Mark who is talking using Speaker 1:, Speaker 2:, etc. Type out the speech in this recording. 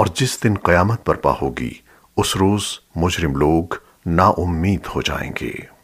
Speaker 1: اور جس دن قیامت برپا ہوگی، اس روز مجرم لوگ نا امید ہو جائیں گے۔